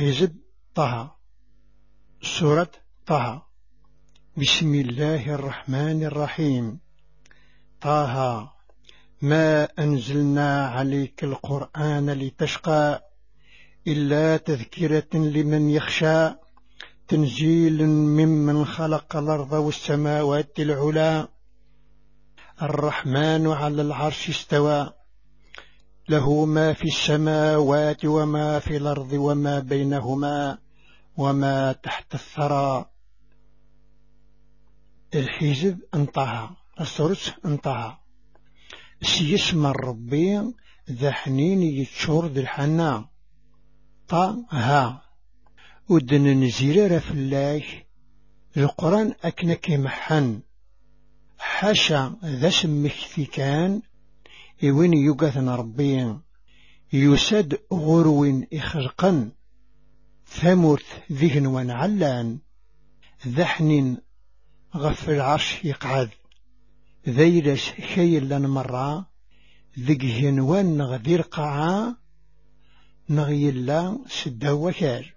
الحزب طه سورة طه بسم الله الرحمن الرحيم طه ما أنزلنا عليك القرآن لتشقى إلا تذكرة لمن يخشى تنزيل ممن خلق الأرض والسماوات العلا الرحمن على العرش استوى له ما في السماوات وما في الأرض وما بينهما وما تحت الثرى. الحزب انطها السرس انطها سيسم الربي ذا حنين يتشور ذي الحنا طا ودن نزير الله. القرآن أكنك محن. حاشا ذا سمك كان إوين يقاثن ربي يسد غرو إخرقا ثمرت ذهن ونعلان. ذحن غف العرش يقعد. ذيلس خيل لن مرة ذق هنوان نغذير قاعا نغيلا سدا وكار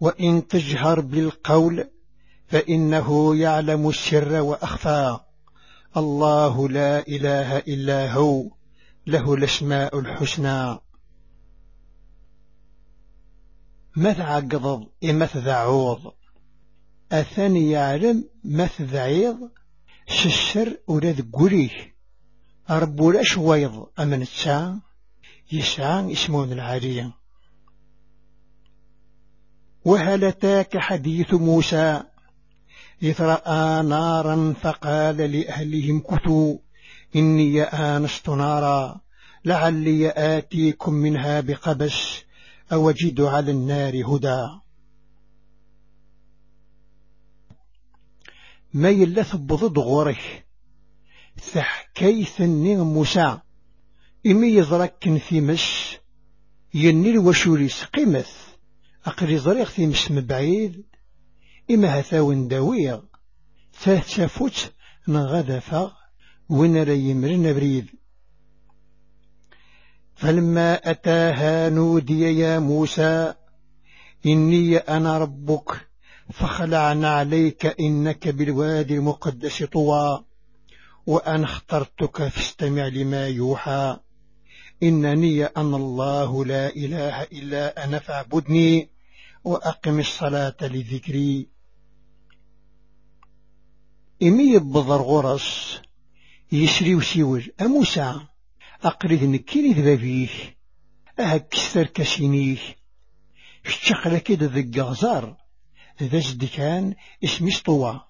وإن تجهر بالقول فإنه يعلم السر وأخفى. الله لا إله إلا هو له الأسماء الحسنى. ماذا قضض إمث ذعوض؟ أثاني يعلم مث ذعيض؟ شسر ولاد قريه أربو لاش ويض؟ أمن الساعة يسعى اسمون العالية وهل أتاك حديث موسى؟ إذ رأى نارا فقال لأهلهم كثوا إني آنست نارا لعلي آتيكم منها بقبس أوجد على النار هدى. ما يلث بضد غورك ثحكيث النغ موسى إمي يزرك في مس ينير وشوريس قيمث أقري زريق في مس مبعيد إما هثاون داوية. ثاث شافوت ري مرن بريد فلما أتاها نودي يا موسى إني أنا ربك فخلعنا عليك إنك بالوادي المقدس طوى. وأنا اخترتك فاستمع لما يوحى. إنني أنا الله لا إله إلا أنا فاعبدني وأقم الصلاة لذكري. إمي يبضر غرس يسري وسيوج أموسى أقرد نكيني ذبابيك أهكستر كسينيك اشتقل كده ذي غزار ذا كان اسمي سطوى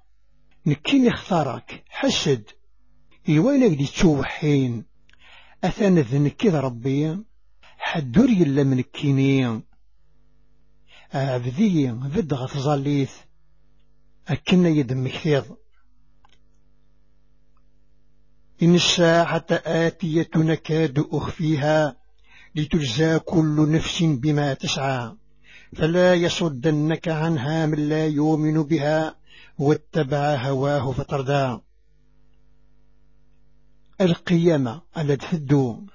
نكيني اختارك حسد. إيوانك دي تشوحين أثان ذنكي ربي حدور يلا من الكيني عبدي بد غتظليث أكنا يدم كثير إن الساعة آتية نكاد أخفيها لتجزى كل نفس بما تسعى. فلا يصدنك عنها من لا يؤمن بها واتبع هواه فتردى القيامة على تفدو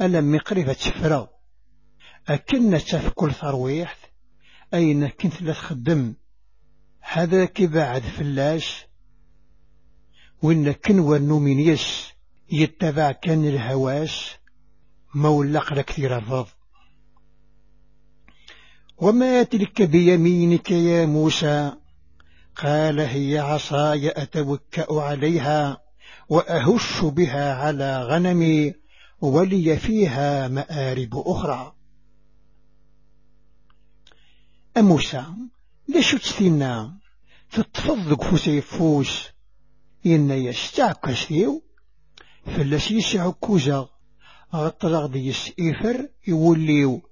ألم مقرفة سفرة أكن تفكل ثرويح أين كنت لا تخدم هذا كبعد فلاش؟ وإن كن ونومينيس يتبع كان الهواس مولق لكثير الرض. وما تلك بيمينك يا موسى؟ قال هي عصاي أتوكأ عليها وأهش بها على غنمي ولي فيها مآرب أخرى. أموسى ليش تستينا تتفضلك فسيفوس إن يستعك سيو فلاس يسع كوزا غطلغ ديس إفر يوليو.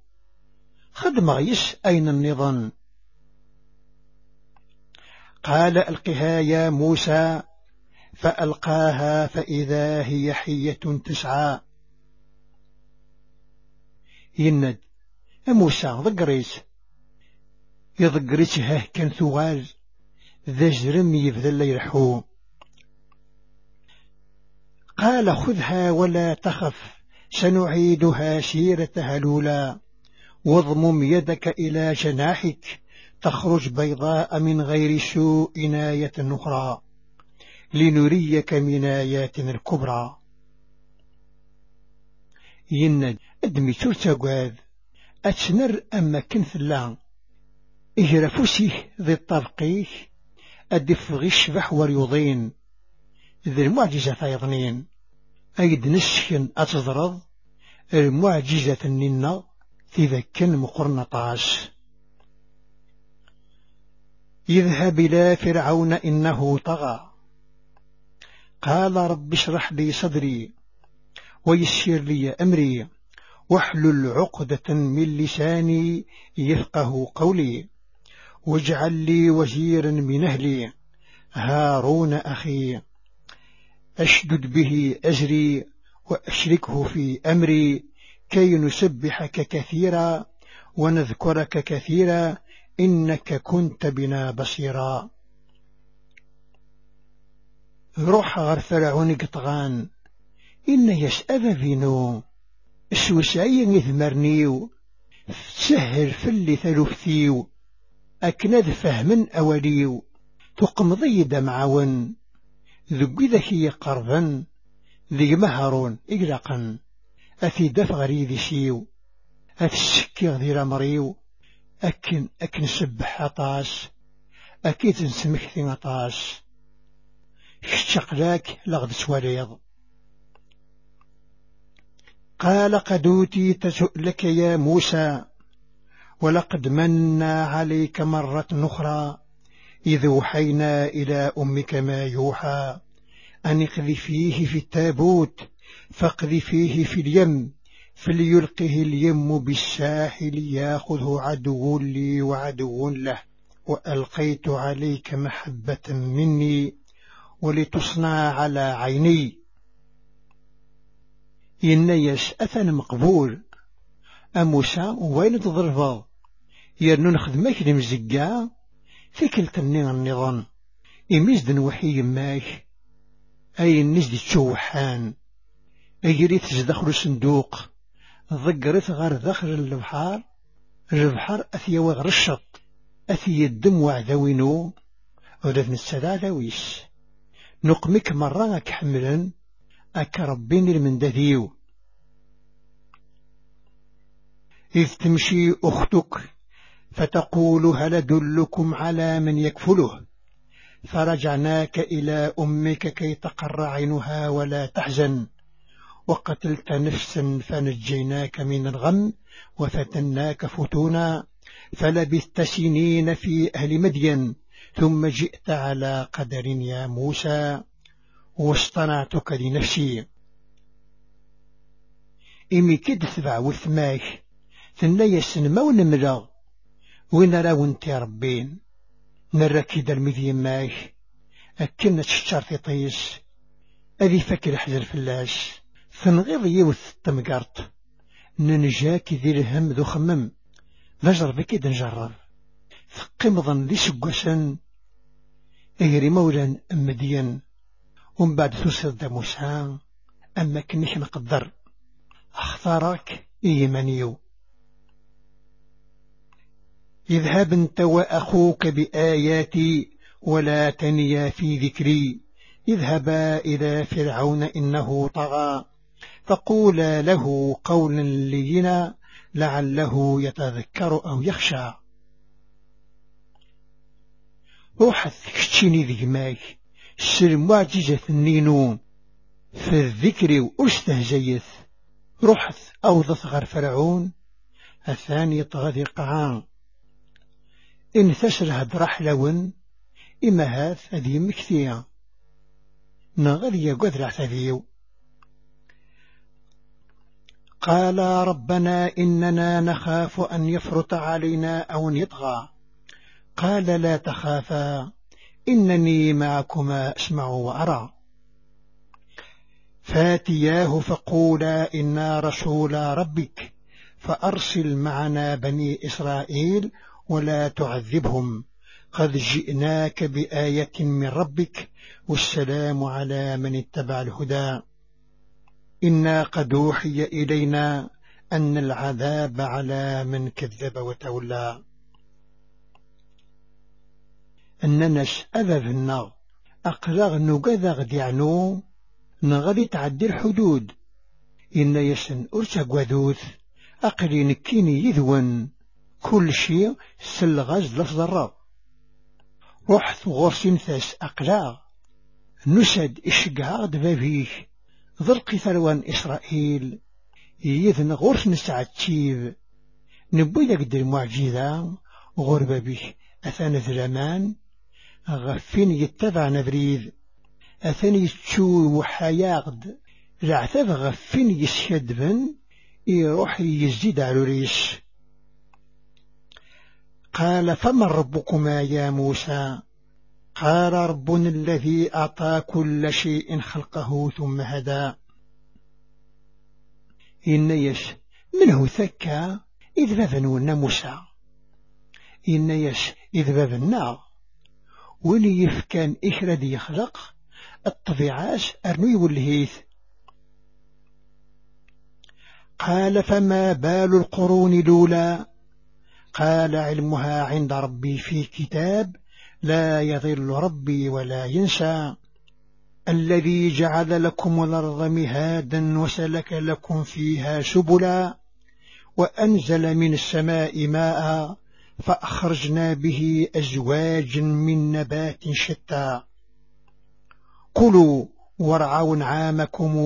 خدم غيس أين النظام؟ قال ألقها يا موسى فألقاها فإذا هي حية تسعى. يند موسى ضقريس يضقريس هاه كان ثغال ذا جرم يبذل قال خذها ولا تخف سنعيدها سيرتها الأولى. واضمم يدك إلى جناحك تخرج بيضاء من غير سوء آية أخرى. لنريك من آياتنا الكبرى يند أدمي ترتقاذ أتنر أما كنث الله إجرفوسيه ذي الطبقيه أدف غشبح وريوضين ذي المعجزة فيضنين أيد نسكن أتضرض المعجزة الننا في ذكن مقرنطاس اذهب إلى فرعون إنه طغى. قال رب اشرح لي صدري ويسر لي أمري. واحلل عقدة من لساني يفقه قولي. واجعل لي وزيرا من أهلي. هارون أخي. أشدد به أزري وأشركه في أمري كي نسبحك كثيرا ونذكرك كثيرا إنك كنت بنا بصيرا. روح غير فرعون قطغان إن يسأل فينو. السوسعي نثمرنيو تسهل في اللي ثلثيو أكنذ فهم أوليو. تقمضي دمعون ذقي ذكي قربا ذي مهرون إقلقا. أثي دف غريذي سيو أتسكي غذير مريو. أكن أكن سبح عطاس أكيد نسمكثي عطاس لك لغد سواليض. قال قد أوتيت سؤلك يا موسى ولقد منا عليك مرة أخرى. إذ وحينا إلى أمك ما يوحى أن اقذفيه في التابوت فاقذفيه في اليم فليلقه اليم بالساحل ياخذه عدو لي وعدو له وألقيت عليك محبة مني ولتصنع على عيني. إن يسأثن مقبول أموسى وين تضربه يرنو نخدمك لمزقا في كلتني النظام؟ إميزد نوحي ماك أي الناس دي تشوحان أجريت تزدخل الصندوق ضقرت غير داخل البحار. البحر أثيا الشط. أثي الدم وعذوينو ولذن السلالة ويس نقمك مرة كحملا أك ربين المندذيو. إذ تمشي أختك. فتقول هل أدلكم على من يكفله؟ فرجعناك إلى أمك كي تقر عينها ولا تحزن. وقتلت نفسا فنجيناك من الغم وفتناك فتونا. فلبثت سنين في أهل مدين ثم جئت على قدر يا موسى. واصطنعتك لنفسي. إمي كد ثبع وثماك ثنا يسن ما وين راون ربين؟ نراكي در مذي ماك أكنا تشتر في طيس. أذي فكر حجر فلاش ثنغيض يوث تمقرط ننجاك ذي الهم ذو خمم. نجرب كيد نجرب ثقمضا ذي سقوسا اجري مولا مدين. ومن بعد ثسر موسى أما كنش نقدر. أختارك إيمانيو. اذهب انت وأخوك بآياتي ولا تنيا في ذكري. اذهبا إلى فرعون إنه طغى فقولا له قولا لينا لعله يتذكر أو يخشى. وحث كتشيني ذي ماك سر معجزة النينون في الذكر واستهزيث رحث أو ضثغر فرعون الثاني طغذي قعان إن تسره برحلون إما هاث هذه مكثية نغذي قدر ثذيو قال ربنا إننا نخاف أن يفرط علينا أو يطغى. قال لا تخافا إنني معكما أسمع وأرى. فاتياه فقولا إنا رسول ربك فأرسل معنا بني إسرائيل ولا تعذبهم. قد جئناك بآية من ربك والسلام على من اتبع الهدى. إنا قد أوحي إلينا أن العذاب على من كذب وتولى. أنناش أذذنا أقرغ نقذ غديعنو نغلي تعدي الحدود. إن يسن أرسى قذوث أقلي نكيني يذون. كل شيء سلغاز لفظ الرب رحت غرسين ثاس أقلاغ. نسد إشقاغ دبابيك ذرقي ثروان إسرائيل. يذن غرس نسعى تشيب. نبوي لك المعجزة غربة به أثان ذرمان غفين يتبع نبريد. أثان يتشو وحياغد. العتاب غفين يسيدبن يروح يزيد على ريش. قال فمن ربكما يا موسى؟ قال ربنا الذي أعطى كل شيء خلقه ثم هدى. إن يش منه ثكى إذ بابن موسى. إن يش إذ بابنا ولي يفكان إخرد يخلق الطبيعات أرنوي والهيث قال فما بال القرون الأولى؟ قال علمها عند ربي في كتاب لا يضل ربي ولا ينسى. الذي جعل لكم الأرض مهادا وسلك لكم فيها سبلا وأنزل من السماء ماء فأخرجنا به أزواج من نبات شتى. كلوا وارعوا نعامكم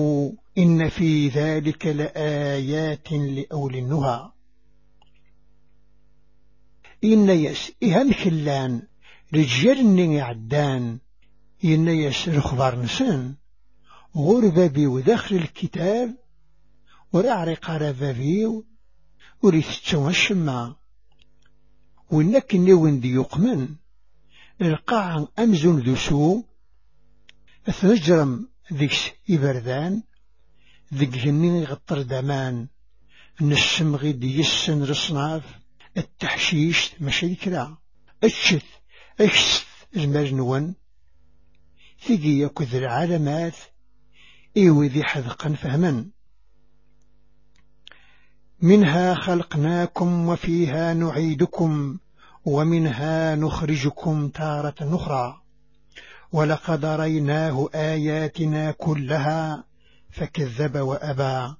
إن في ذلك لآيات لأولي النهى. إن يس إهم كلان رجال يعدان إن يس رخبار نسان. غربة بي وداخل الكتاب ورعري قرابة بي وريثتشو الشمع. وإنك نيوين دي يقمن القاع أمزون ذو سو أثنجرم ذيكس إبردان ذيك جنين يغطر دمان نسم غيد يسن رصناف. التحشيش ماشي كرا اتشث اكشث المرنون ثقي يكذ العالمات ايوي ذي حذقا فهما منها خلقناكم وفيها نعيدكم ومنها نخرجكم تارة أخرى. ولقد ريناه آياتنا كلها فكذب وأبى.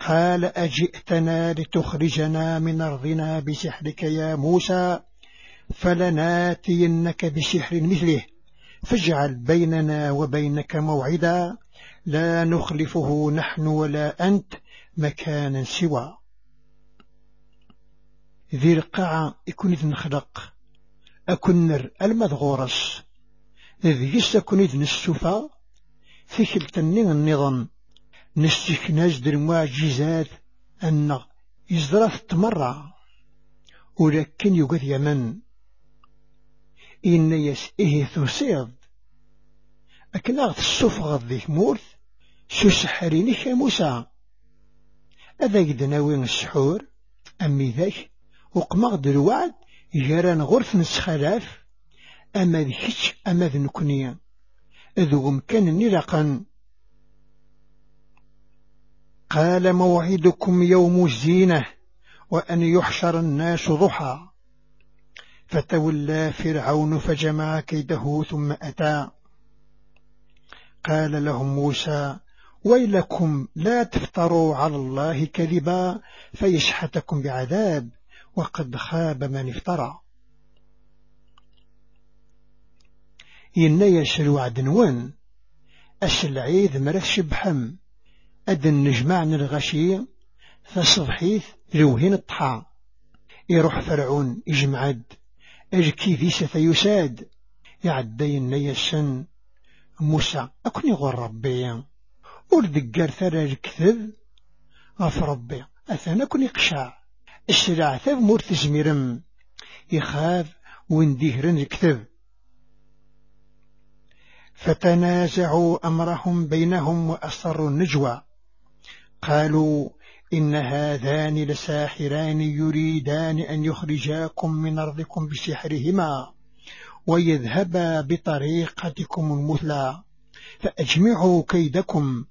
قال أجئتنا لتخرجنا من أرضنا بسحرك يا موسى فلناتينك بسحر مثله. فاجعل بيننا وبينك موعدا لا نخلفه نحن ولا أنت مكانا سوى. ذي القاعة يكون إذن خلق أكنر المذغورس ذي يسكن إذن السفا في كلتنين النظام نستكناز در المعجزات أن إزدراث تمرع. ولكن يقول يمن إن يس إيه ثسيض أكن أغث السفغ ذيك مورث؟ سو سحريني موسى؟ هذا يدناوي السحور أمي ذاك وقمغ الوعد جران غرف نسخلاف. أما ذيك أما ذنكنيا ذو مكان نلقا قال موعدكم يوم الزينة وأن يحشر الناس ضحى. فتولى فرعون فجمع كيده ثم أتى. قال لهم موسى ويلكم لا تفتروا على الله كذبا فيشحتكم بعذاب وقد خاب من افترى. إن يسلو عدنوان السلعيذ مرث شبحم أدن نجمع الغشي فصبحيث لوهين الطحا. يروح فرعون يجمعد أجكي ذي سفيساد يعدين نيسن موسى أكني غور ربي. وردقار ثرى الكذب غف ربي أثنى كني قشع السلع ثاب مورت زميرم يخاف وندهرن الكذب فتنازعوا أمرهم بينهم وأسروا النجوى. قالوا إن هذان لساحران يريدان أن يخرجاكم من أرضكم بسحرهما ويذهبا بطريقتكم المثلى فأجمعوا كيدكم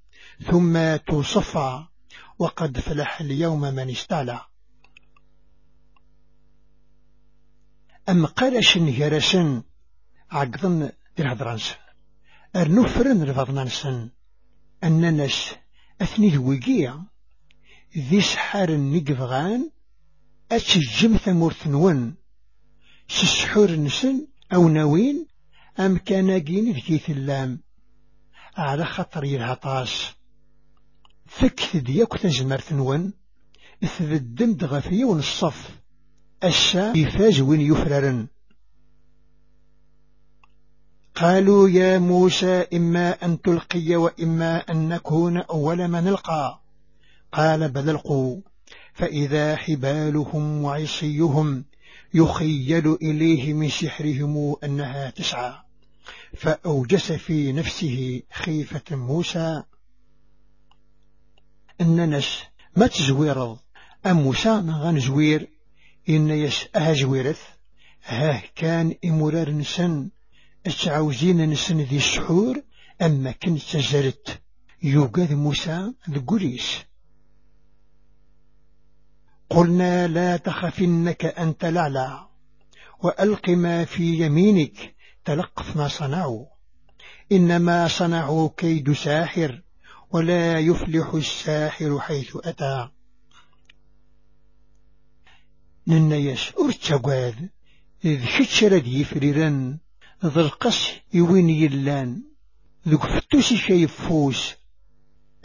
ثم توصفى وقد فلح اليوم من استعلى. أم قالش نهرسن عقضن الهضرانسن أرنفرن رفضنانسن أننس أثني ذويقية ذي سحار النقفغان أتجم ثمورث نون سسحور نسن أو نوين أم كان جين ذكي اللام. على خطر الهطاس فكت ديك تزمرت نون ثبدم دغفي ونصف الشا يفاز وين يفررن. قالوا يا موسى إما أن تلقي وإما أن نكون أول من نلقى قال بل القوا. فإذا حبالهم وعصيهم يخيل إليه من سحرهم أنها تسعى. فأوجس في نفسه خيفة موسى. أننس ما تزويرض أم موسى غنزوير؟ إن يس أهجويرث ها كان إمرار نسن؟ اتعاوزين نسن ذي السحور أما كنت تزرت يوجد موسى ذقريس قلنا لا تخفنك أنت لعلى وألق ما في يمينك تلقف ما صنعوا. إنما صنعوا كيد ساحر ولا يفلح الساحر حيث أتى. ننيش أرتقاد إذ شتشر فريران ذا القص يوين يلان. ذو فتوسي شي فوس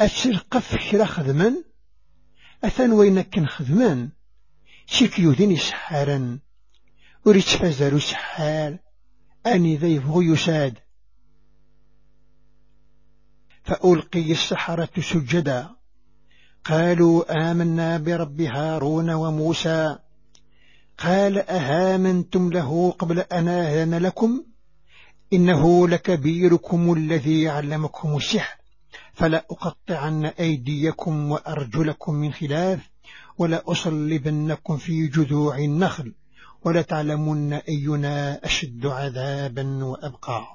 أتسرقف كرا خدمان أثان وينك خدمان سيكيودين يسحارا وريت فازارو سحار أني ذا يبغو يساد فألقي السحرة سجدا. قالوا آمنا برب هارون وموسى. قال أهامنتم له قبل أن آذن لكم؟ إنه لكبيركم الذي علمكم السحر فلا أقطعن أيديكم وأرجلكم من خلاف ولا أصلبنكم في جذوع النخل ولا تعلمن أينا أشد عذابا وأبقى.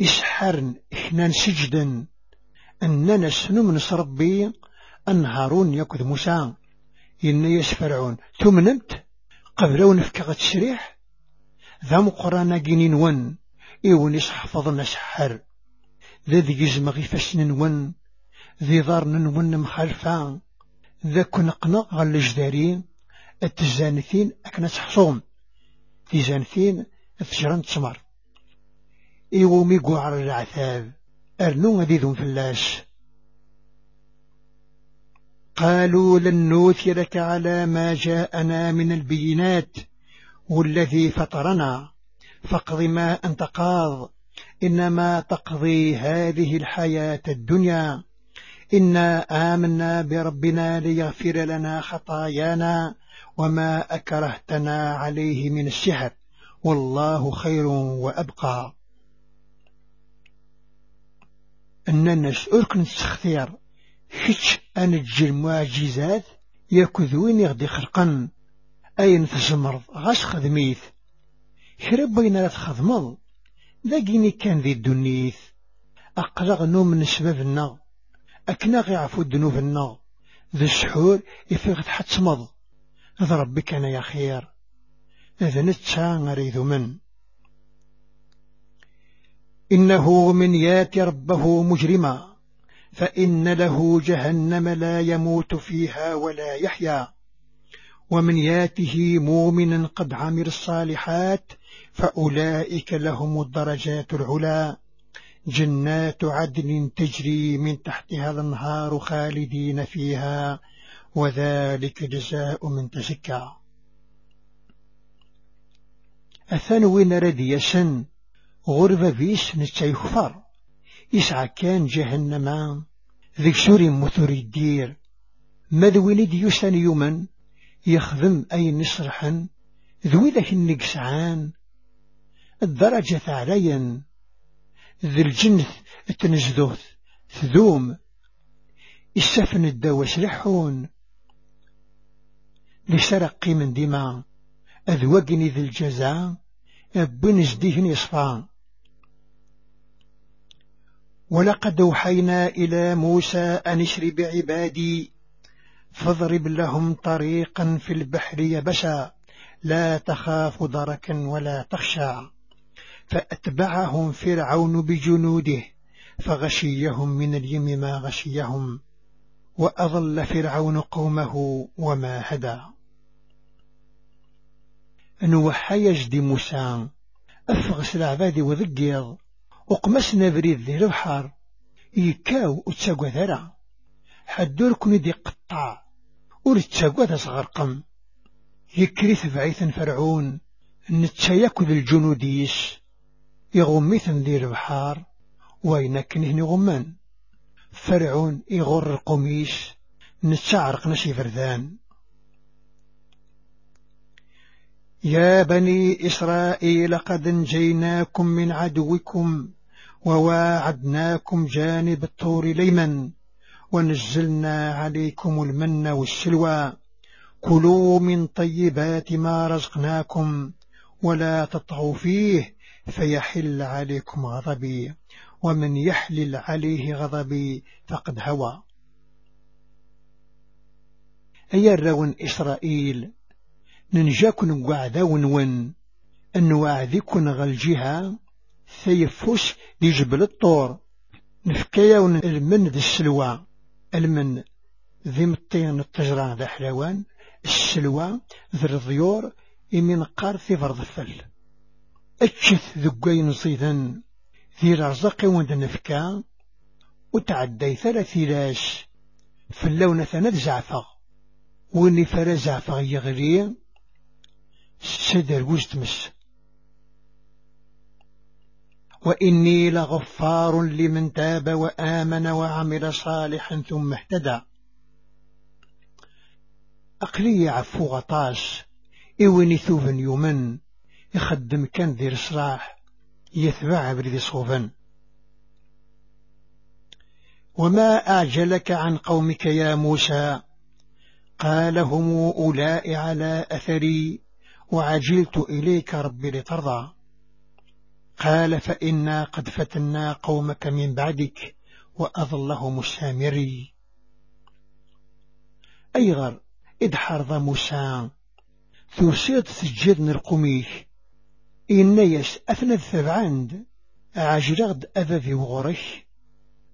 إسحرن إحنا سجدا. أننا سنمنس ربي أنهارون يكذ موسى إن يسفرعون. تمنمت قبل ونفكغ تشريح ذا مقرانا جنين ون إيون يسحفظنا سحر ذا ذي يزمغي فسن ون ذي ضارن ون مخالفا ذا كنقنا غل جدارين التزانثين أكنا تحصوم. تزانثين تجران تسمر إيومي قوعر العثاب أرنو ذو فلاش. قالوا لن نوثرك على ما جاءنا من البينات. والذي فطرنا. فاقض ما أنت قاض. إنما تقضي هذه الحياة الدنيا. إنا آمنا بربنا ليغفر لنا خطايانا وما أكرهتنا عليه من السحر والله خير وأبقى. أننا أركن التخثير كتش أنجي المعجزات يكذوين يغدي خرقا. أين تزمرض غاش خدميث. كرب بين لا تخدمض لاقيني كان ذي الدنيث. أقلغ نوم من سبابنا أكنا غيعفو الذنوبنا ذي السحور يفيغ تحتمض ذا ربك أنا يا خير إذا نتسا غريذ من. إنه من يات ربه مجرما. فإن له جهنم لا يموت فيها ولا يحيا. ومن ياته مؤمنا قد عمل الصالحات فأولئك لهم الدرجات العلا. جنات عدن تجري من تحتها الأنهار خالدين فيها وذلك جزاء من تزكى. أثنوين رديسا غرب بيس نتسيخفر يسعى كان جهنم. ذيك سوري مثور الدير. ماذوين ديوسان يوما يخدم أي نصرحا ذوي ذاك النقسعان. الدرجة عليا ذي الجنث التنزدوث ثذوم. السفن الدواء سلحون لسرق من دماء. أذوقني ذي الجزاء بنزديه يصفان ولقد أوحينا إلى موسى أن اشر بعبادي فاضرب لهم طريقا في البحر يبسا لا تخاف دركا ولا تخشى. فأتبعهم فرعون بجنوده فغشيهم من اليم ما غشيهم وأضل فرعون قومه وما هدى. نوحى يجدي موسى أفغس العباد وذقيض وقمسنا بريد ذي البحر يكاو وتساقوا ذرا حدور كوني دي قطع. ورتساقوا ذا صغرقم يكريث بعيث فرعون. نتسايكو ذي الجنوديس يغميثن ذي البحر وين كنهن غمان فرعون يغر القميش نتسعرق نشي فردان. يا بني إسرائيل قد انجيناكم من عدوكم وواعدناكم جانب الطور ليمن. ونزلنا عليكم المن والسلوى. كلوا من طيبات ما رزقناكم ولا تطغوا فيه فيحل عليكم غضبي ومن يحلل عليه غضبي فقد هوى. أي الرون إسرائيل ننجاكن وعدا ون أن وعدكن غالجها ثيفوس دي الطور. نفكيا المن ذي السلوى. المن ذي مطين التجران ذا حلوان السلوى ذي الضيور يمين قار في فرض الفل. اتشث ذقين صيدا ذي رزق وند نفكا وتعدي ثلاث لاش. في اللون ثلاث زعفة واني فرا زعفة يغري. سدر وزتمس وإني لغفار لمن تاب وآمن وعمل صالحا ثم اهتدى. أقلي عفو غطاس إوني ثوبا يومن يخدم كان ذي الصلاح يتبع بريد صوفا وما أعجلك عن قومك يا موسى؟ قال هم أولاء على أثري وعجلت إليك ربي لترضى. قال فإنا قد فتنا قومك من بعدك وأظلهم السامري أيغر إدحر ذا موسى ثوسيط سجد نرقميك إن يس أثنى الثبعاند. عاجل أذا في وغرش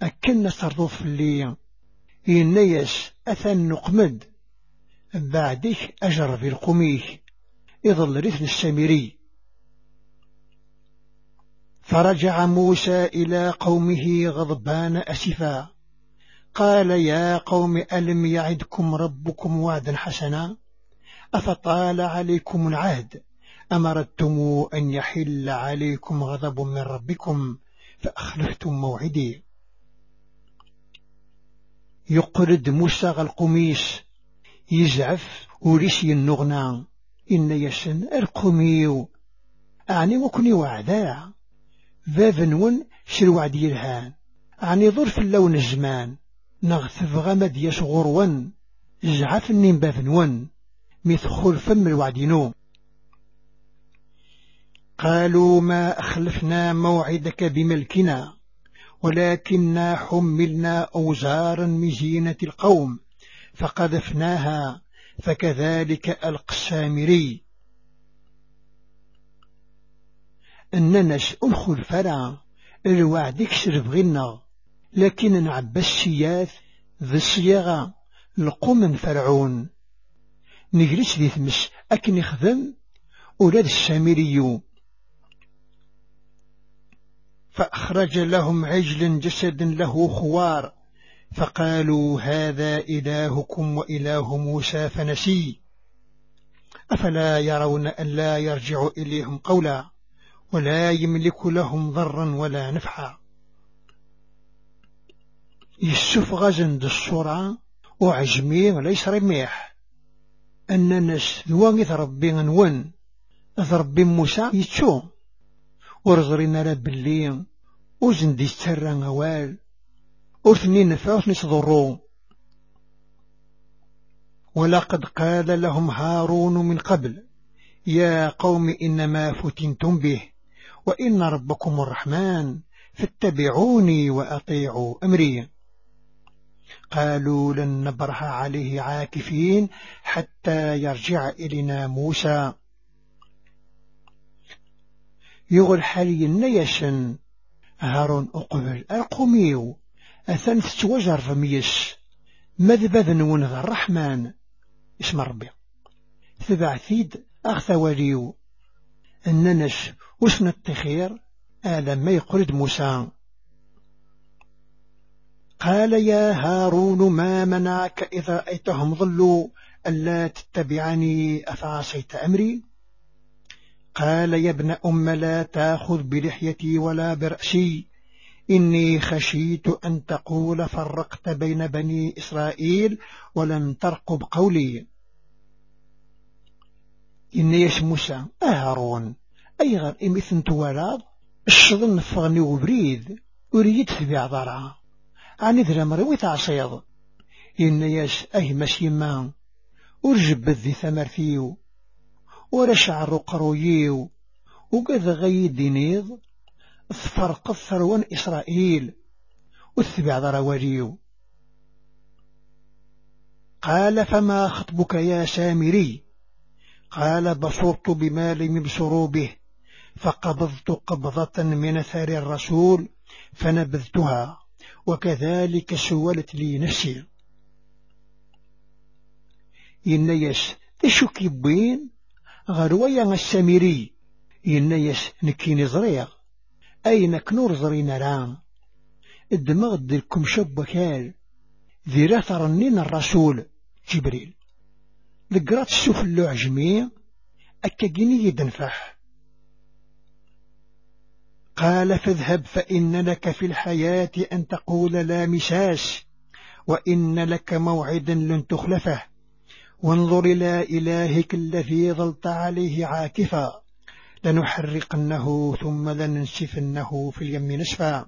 أكن صرف اللي. إن يس أثن نقمد بعدك أجر في القميك يظل رثن السامري فرجع موسى إلى قومه غضبان أسفا. قال يا قوم ألم يعدكم ربكم وعدا حسنا؟ أفطال عليكم العهد؟ أمرتم أن يحل عليكم غضب من ربكم فأخلفتم موعدي. يقرد موسى القميس يزعف وريسي النغنى. إن يسن القميو أعني وكني وعدا. باب نون شرو وعد يلهان أعني ظرف اللون الزمان نغثف غمد يشغر ون زعف النين باب نون مثخل فم الوعدينو قالوا ما أخلفنا موعدك بملكنا. ولكننا حملنا أوزارا من زينة القوم. فقذفناها. فكذلك ألقى السامري أنناش أنخل فرع الوعد يكسر بغنا لكن نعبى السياث ذي الصياغة لقوم فرعون نجلس ذي ثمس أكن يخدم أولاد السامري فأخرج لهم عجل جسد له خوار. فقالوا هذا إلهكم وإله موسى فنسي. أفلا يرون أن لا يرجع إليهم قولا. ولا يملك لهم ضرا ولا نفعا. يسف غزن الصورة وعجمي وليس رميح. أن ناس ذوان ربي نون ربي موسى يتشو ورزرنا رب وزن دي سترى نوال أثني نفع أثني صدروا ولقد قال لهم هارون من قبل يا قوم إنما فتنتم به. وإن ربكم الرحمن فاتبعوني وأطيعوا أمري. قالوا لن نبرح عليه عاكفين حتى يرجع إلينا موسى. يغل حالي النيسن هارون أقبل أرقميو أثن تتوجر فميس مذبذ ونذ الرحمن. اسم ربي. ثبعثيد أخذ وليو. الننس وسن التخير؟ آلم ما يقرد موسى. قال يا هارون ما منعك إذا رأيتهم ظلوا ألا تتبعني أفعصيت أمري؟ قال يا ابن أم لا تأخذ بلحيتي ولا برأسي. إني خشيت أن تقول فرقت بين بني إسرائيل ولم ترقب قولي. إني يش موسى أهارون أي غير إمثن توالاد الشظن فغني وبريد أريد تبيع ضرعا عني ذرا مروي تعصيض إن ياس أي مسيما أرجب ذي ثمرثيو ورشعر قرويو وقذ غيد نيض. فرق الثروان إسرائيل. واتبع ضروريو قال فما خطبك يا سامري قال بصرت بما لم يبصروا به فقبضت قبضة من أثار الرسول فنبذتها وكذلك سولت لي نفسي. إنيس تشكي بين غرويا السامري إنيس نكيني زريع أين كنور زرينا رام الدماغ ديركم شبكال ذي رثر الرسول جبريل. ذكرات السوف اللعجمي أكاقيني يدنفح. قال فاذهب فإن لك في الحياة أن تقول لا مساس وإن لك موعدا لن تخلفه. وانظر إلى إلهك الذي ظلت عليه عاكفا لنحرقنه ثم لننسفنه في اليم نسفا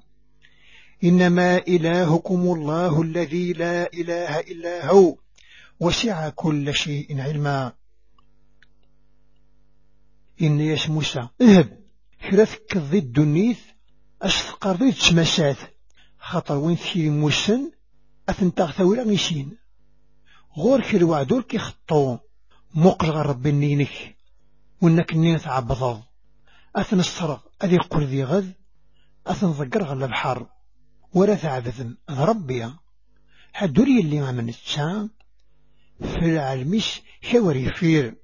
إنما إلهكم الله الذي لا إله إلا هو. وسع كل شيء علما. إني يا موسى اذهب. كرافك ضد النيث أشتقر ضد تمسات خطر وين في موسن أثن تغثوي نيسين غور الوعدول كي خطو. مقر ربي النينك وإنك النينة عبضض. أثن الصرغ أذي قل ذي غذ أثن ضقر غل البحر. ولا ثعبث ربي. حدوري اللي ما من التسام في العلمش شوري فير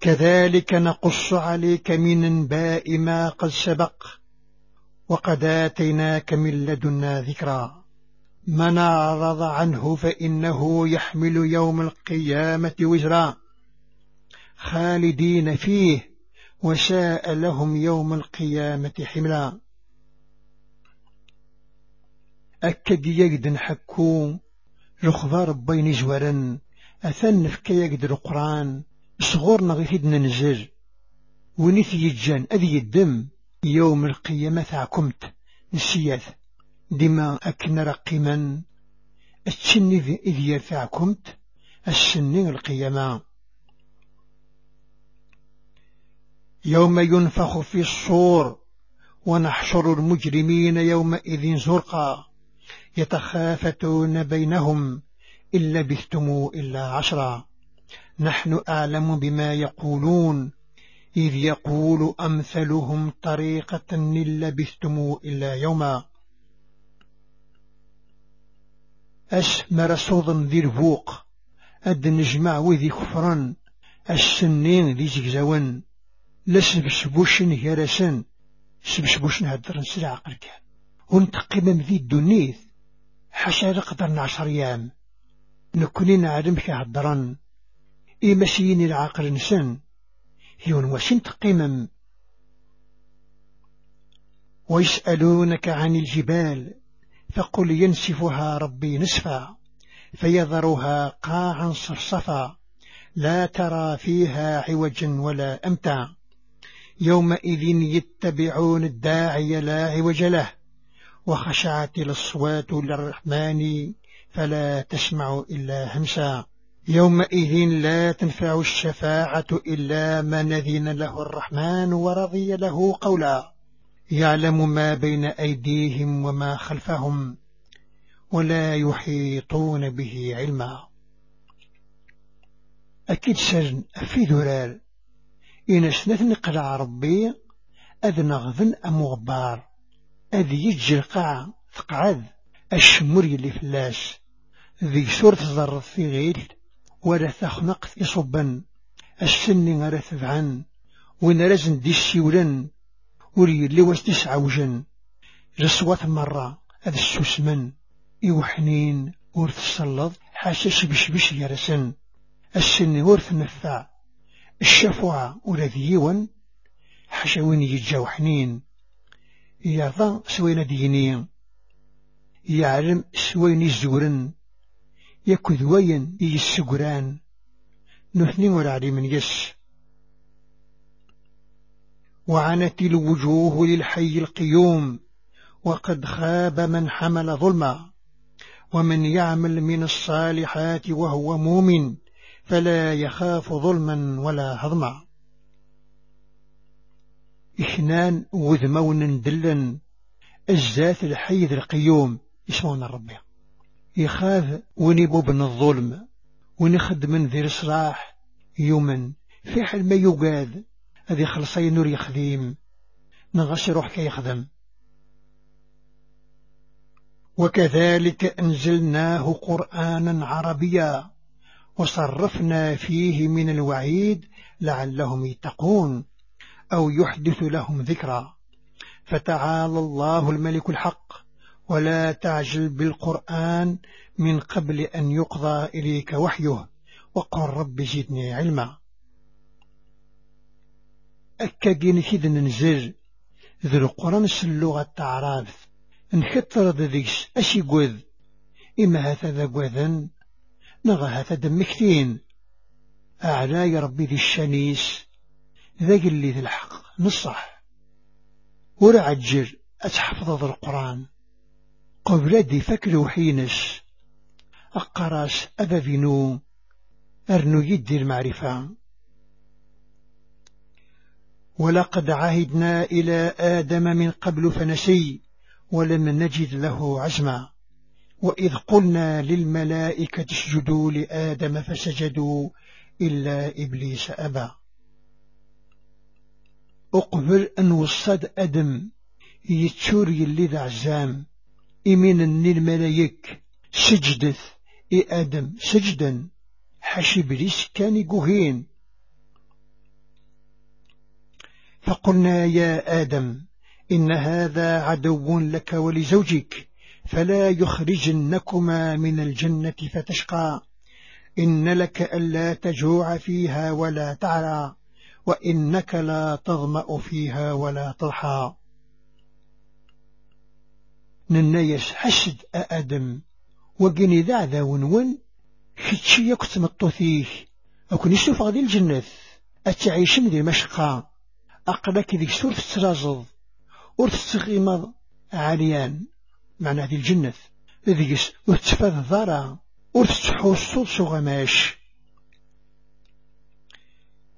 كذلك نقص عليك من أنباء ما قد سبق وقد آتيناك من لدنا ذكرا. من أعرض عنه فإنه يحمل يوم القيامة وزرا. خالدين فيه وشاء لهم يوم القيامة حملا. أكد يجد حكوم رخضار بين جورا أثن في يجد القرآن صغورنا غيثيد ننزل ونيث يجان أذي الدم يوم القيامة ثعكمت نسياث دما أكن رقما السني إذ يرفعكمت السني القيامة. يوم ينفخ في الصور ونحشر المجرمين يومئذ زرقا. يتخافتون بينهم إن لبثتم إلا عشرا. نحن أعلم بما يقولون إذ يقول أمثلهم طريقة إن لبثتم إلا يوما. أش مرسوض ذي الفوق أد نجمع وذي كفرا السنين ذي زكزاون لسبسبوشن هيرسن سبسبوشن هدرن سلع قلك ونتقيم ذي الدنيث. حشا قدرنا عشر أيام نكوني نعلم كهدرن إيمسيين العقل نسن. هيون وشن تقيمم. ويسألونك عن الجبال فقل ينسفها ربي نسفا فيذرها قاعا صفصفا لا ترى فيها عوجا ولا أمتع يومئذ يتبعون الداعي لا عوج له. وخشعت الأصوات للرحمن فلا تسمع إلا همسا. يومئذ لا تنفع الشفاعة إلا من ذين له الرحمن ورضي له قولا. يعلم ما بين أيديهم وما خلفهم ولا يحيطون به علما. أكيد سرن في ذرار إن سنة نقرع ربي أذ نغذن أمغبار أذ يجي القاع تقعد الشمر اللي فلاس. ذي سورة الظرف في غيل ولا تخنق يصبا السن غير تبعن وين رزن دي السيولن وري اللي واش تسعوجن رسوات مرة هذا السوسمن يوحنين ورث الصلض حاشا شبشبش يرسن. السن ورث نفع الشفوع ولا ذيون حاشا وين يجاو حنين يعطى سوين ديني. يعلم سوين الزورن يكذ وين يسقران نثني ورعلي من يس وعنت الوجوه للحي القيوم. وقد خاب من حمل ظلما. ومن يعمل من الصالحات وهو مؤمن. فلا يخاف ظلما ولا هضما. إحنان وذمون دلا الزات الحي ذي القيوم. يسمون الرب. يخاف ونبو بن الظلم ونخد من ذي الصلاح يوما. في حال ما يقاد. هذه خلصي نور يخديم. نغش روح كي يخدم. وكذلك أنزلناه قرآنا عربيا. وصرفنا فيه من الوعيد لعلهم يتقون. أو يحدث لهم ذكرى فتعالى الله الملك الحق ولا تعجل بالقرآن من قبل أن يقضى إليك وحيه. وقل رب زدني علما. أكا جين كيد ننزل ذي القرآن اللغة التعراف نكتر ذيكس أشي قوذ. إما هذا ذا قوذن نغى هذا دمكتين أعلى يا ربي ذي الشنيس. ذا اللي ذي الحق. نصح. ورا عجر أتحفظ ذا القرآن. قبل دي فكر وحينس أقراس أبا فينو أرنو يدي المعرفة. ولقد عهدنا إلى آدم من قبل فنسي ولم نجد له عزما وإذ قلنا للملائكة اسجدوا لآدم فسجدوا إلا إبليس أبى. أقبل أن وصد أدم يتشوري اللي ذا عزام. إمين الملايك سجدت إي آدم سجدا. حشي بليس كان يقوهين. فقلنا يا آدم إن هذا عدو لك ولزوجك فلا يخرجنكما من الجنة فتشقى. إن لك ألا تجوع فيها ولا تعرى. وإنك لا تظمأ فيها ولا تضحى. ننيس حسد أدم وقني ذا ذا ونون كتشي يكتم الطثيه أكون يشوف غدي الجنة أتعيش من المشقى. أقلك ذيك سورة الترازض ورث عاليان. معنى هذه الجنة ذيك وتفاذ ذارا ورث سغماش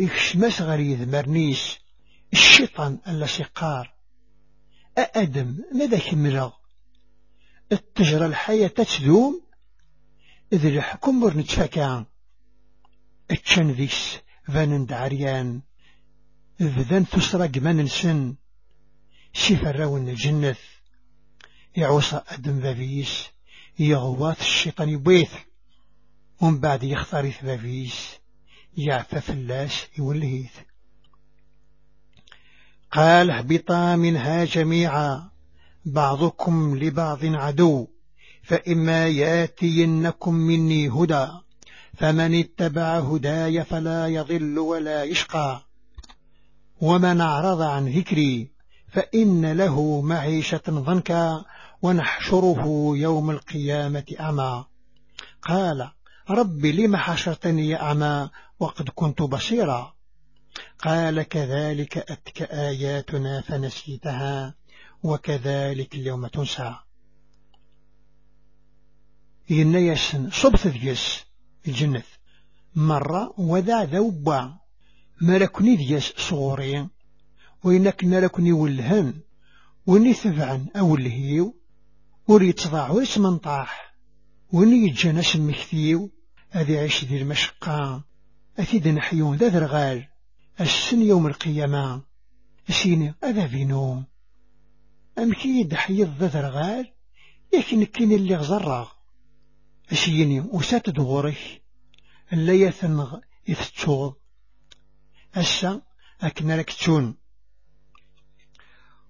إخشمس غريذ مرنيس الشيطان ألا سقار أأدم ماذا كملغ التجرى الحياة تتدوم إذ الحكم مرنتفكا أتشن ذيس فانند عريان. ذن تسرق من سن راون الجنة يعوص أدم بابيس يغواث الشيطان يبيث. ومن بعد يختار ثبابيس يعفى فلاس يولهيث قال اهبطا منها جميعا بعضكم لبعض عدو فإما ياتينكم مني هدى فمن اتبع هداي فلا يضل ولا يشقى. ومن أعرض عن ذكري فإن له معيشة ضنكا ونحشره يوم القيامة أعمى. قال رب لم حشرتني أعمى وقد كنت بصيرا قال كذلك أتك آياتنا فنسيتها وكذلك اليوم تنسى. إن يسن صبت ديس الجنة مرة وذا ذوبا. ملكني ديس صغوري وإنك نلكني ولهن وني ثبعا أو الهيو وريت تضاع طاح وني يتجنس المكثيو هذه عيش ذي المشقة. أثيد نحيون ذا ذرغال السن يوم القيامة. أسيني أذا فينو أمكي دحيض ذا ذرغال لكن كين اللي غزرغ. أسيني وسات دغورك اللي يثنغ يثتوض أسا أكنا لك تون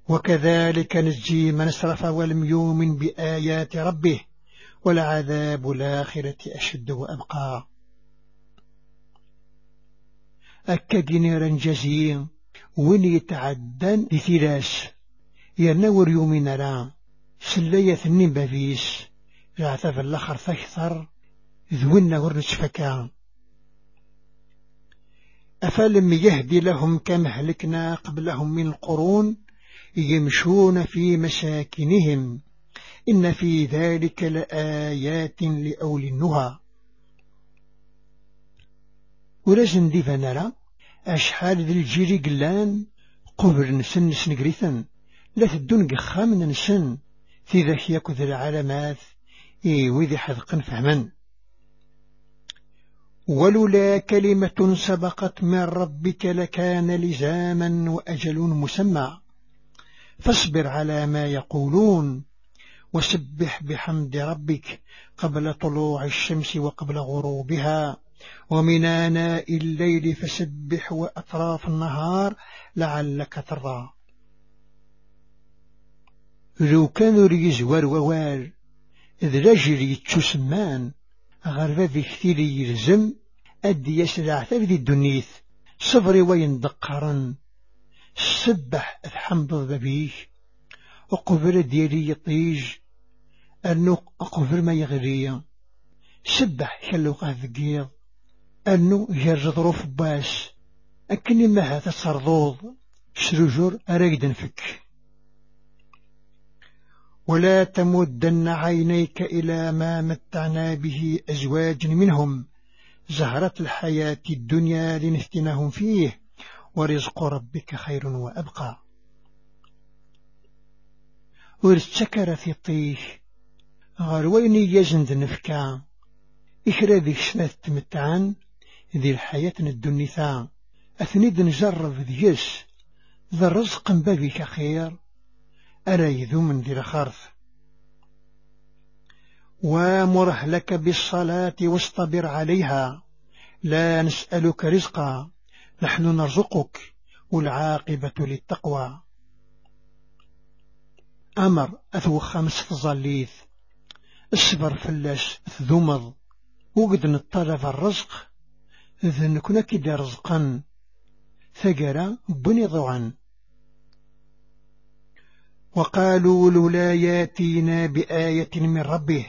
وكذلك نجي من اسرف ولم يؤمن بآيات ربه. ولعذاب الآخرة أشد وأبقى. أكدني رنجزي وين يتعدن لثلاث يرنور يومنا لا سلية النبابيس العتاب الأخر فاكثر ذونا ورنسفكا أفلم يهدي لهم كم هلكنا قبلهم من القرون يمشون في مساكنهم إن في ذلك لآيات لأولي النهى. ولازم دي فنرى أشحال ذي الجيري قلان قبر نسن نسنقريثا لا تدون قخام نسن في ذاك يكذ العلامات إي وذي حذق فهما ولولا كلمة سبقت من ربك لكان لزاما وأجل مسمى فاصبر على ما يقولون وسبح بحمد ربك قبل طلوع الشمس وقبل غروبها ومن آناء الليل فسبح وأطراف النهار لعلك ترضى. لو كانوا ريزوار ووال إذ رجل يتسمان غرفة في كثير يلزم أدي يسرع ذي الدنيث صبري وين دقرا سبح الحمد ذبيش وقبر ديالي يطيج أنو قبر ما يغري. سبح كلو قاذقيض أنو جرد ظروف باس أكني ما هذا صرضوض سرجور أريد نفك ولا تمدن عينيك إلى ما متعنا به أزواج منهم. زهرة الحياة الدنيا لنفتنهم فيه. ورزق ربك خير وأبقى. ورسكر في الطيش غير وين يزند نفكا إكرا ذي سنة تمتعان ذي الحياة الدنيا. أثنيد نجرب ذيس ذا الرزق بابك خير. ألا يذو من ذي الخرف وامره لك بالصلاة واصطبر عليها. لا نسألك رزقا. نحن نرزقك والعاقبة للتقوى. أمر أثو خمس تظليث الصبر فلاش ذمض وقد نطلب الرزق. ذن كنا كده رزقا ثقرا بني ضوعا. وقالوا لولا يأتينا بآية من ربه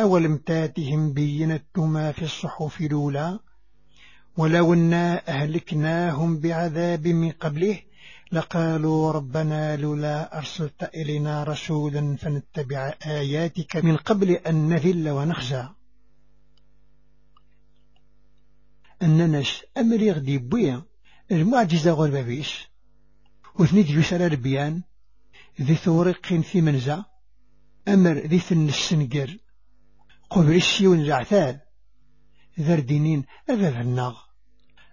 أولم تأتهم بينة ما في الصحف الأولى؟ ولو أنا أهلكناهم بعذاب من قبله لقالوا ربنا لولا أرسلت إلينا رسولا فنتبع آياتك من قبل أن نذل ونخزى. أنناش أمري غدي بويا المعجزة غربابيش وثنيت يسر البيان ذي ثورق في منزع. أمر ذي ثن السنقر. قبل السيون العثال. ذر دينين أذا النغ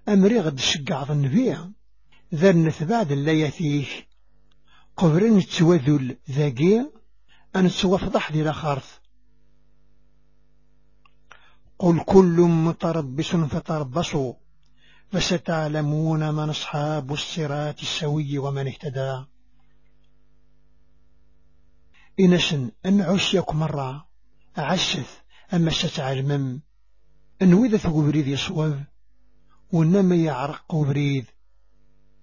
أمري غد شقع ظن فيها ذرنث بعد اللياثيك قبرن توذل ذاقية أن توفضح ذي لخارث قل كل متربص فتربصوا فستعلمون من أصحاب الصراط السوي ومن اهتدى. إنسن أن عشيك مرة أعسث أما ستعلمم أن وإذا ثقو بريد يصوب ونما يعرق بريد